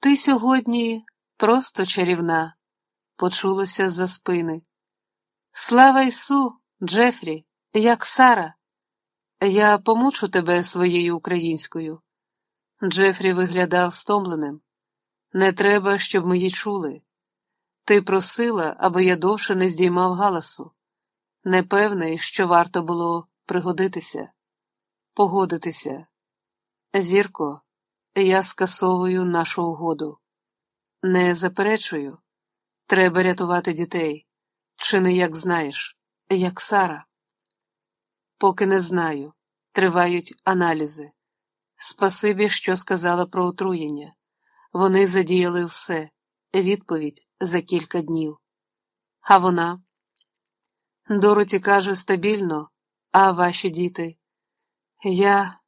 Ти сьогодні просто чарівна, почулося з-за спини. Слава Ісу, Джефрі, як Сара. Я помучу тебе своєю українською. Джефрі виглядав стомленим. Не треба, щоб ми її чули. Ти просила, аби я довше не здіймав галасу. Непевний, що варто було пригодитися, погодитися. Зірко, я скасовую нашу угоду. Не заперечую. Треба рятувати дітей. Чи не як знаєш, як Сара? Поки не знаю. Тривають аналізи. Спасибі, що сказала про отруєння. Вони задіяли все, відповідь за кілька днів. А вона? Дороті каже стабільно, а ваші діти? Я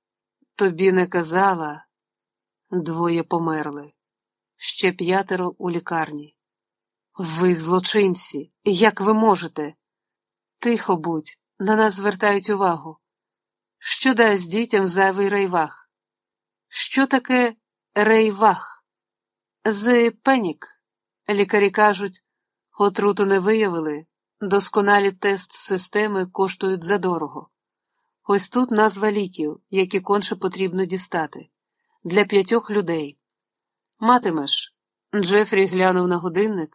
тобі не казала. Двоє померли, ще п'ятеро у лікарні. Ви, злочинці, як ви можете? Тихо будь, на нас звертають увагу. Що дасть дітям зайвий рейвах? Що таке рейвах? З пенік. Лікарі кажуть, отруту не виявили, досконалі тест системи коштують задорого. Ось тут назва ліків, які конче потрібно дістати. Для п'ятьох людей. Матимеш. Джефрі глянув на годинник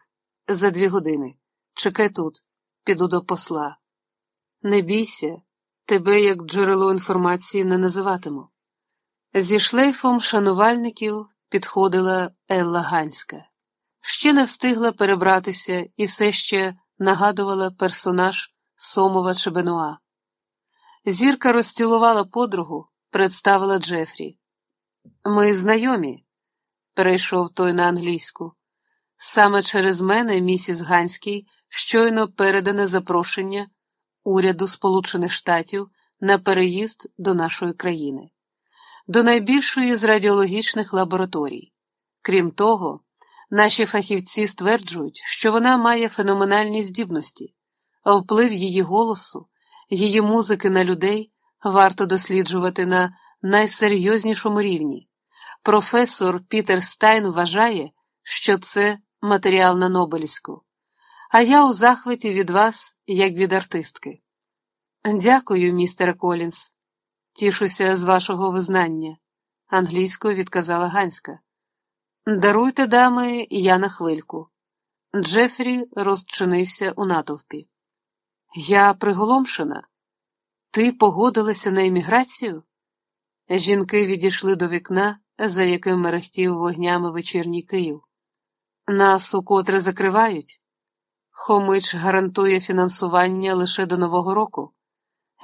за дві години. Чекай тут, піду до посла. Не бійся, тебе як джерело інформації не називатиму. Зі шлейфом шанувальників підходила Елла Ганська. Ще не встигла перебратися і все ще нагадувала персонаж Сомова чи Бенуа. Зірка розцілувала подругу, представила Джефрі. Ми знайомі, перейшов той на англійську. Саме через мене, місіс Ганський, щойно передане запрошення уряду Сполучених Штатів на переїзд до нашої країни, до найбільшої з радіологічних лабораторій. Крім того, наші фахівці стверджують, що вона має феноменальні здібності, а вплив її голосу, її музики на людей варто досліджувати на найсерйознішому рівні. Професор Пітер Стайн вважає, що це матеріал на Нобелівську, а я у захваті від вас, як від артистки. Дякую, містере Колінс. Тішуся з вашого визнання, англійською відказала Ганська. Даруйте, дами, я на хвильку. Джефрі розчинився у натовпі. Я приголомшена. Ти погодилася на еміграцію? Жінки відійшли до вікна, за яким мерехтів вогнями вечірній Київ. Нас укотре закривають. Хомич гарантує фінансування лише до Нового року.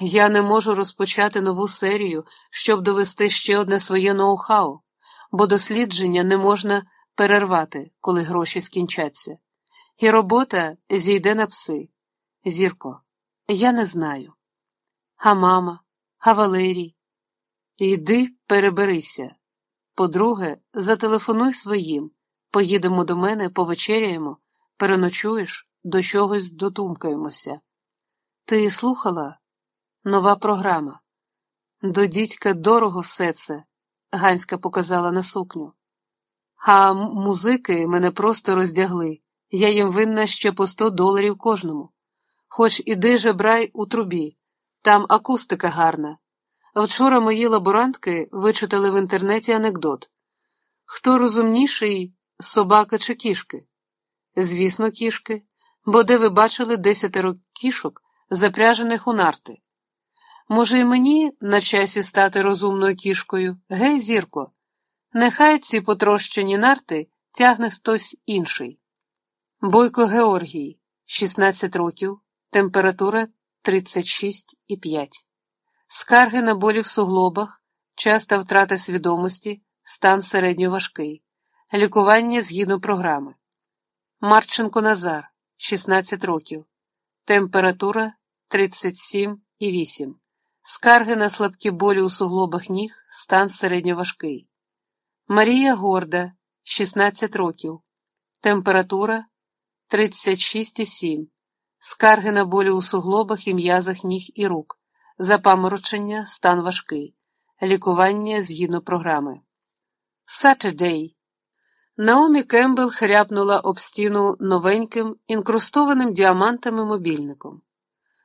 Я не можу розпочати нову серію, щоб довести ще одне своє ноу-хау, бо дослідження не можна перервати, коли гроші скінчаться. І робота зійде на пси. Зірко, я не знаю. А мама, а Валерій. Йди, переберися. По-друге, зателефонуй своїм, поїдемо до мене, повечеряємо, переночуєш, до чогось дотумкаємося. Ти слухала? Нова програма. До дідька дорого все це, Ганська показала на сукню. А музики мене просто роздягли. Я їм винна ще по сто доларів кожному. Хоч іди же брай у трубі, там акустика гарна. Вчора мої лаборантки вичитали в інтернеті анекдот хто розумніший, собака чи кішки? Звісно, кішки, бо де ви бачили десятеро кішок, запряжених у нарти. Може, і мені на часі стати розумною кішкою, гей, зірко, нехай ці потрощені нарти тягне хтось інший. Бойко Георгій, 16 років, температура 36,5. Скарги на болі в суглобах, часта втрата свідомості, стан середньоважкий, лікування згідно програми. Марченко Назар, 16 років, температура 37,8. Скарги на слабкі болі у суглобах ніг, стан середньоважкий. Марія Горда, 16 років, температура 36,7. Скарги на болі у суглобах і м'язах ніг і рук, запаморочення, стан важкий, лікування згідно програми. Saturday. Наомі Кембл хряпнула об стіну новеньким, інкрустованим діамантами мобільником.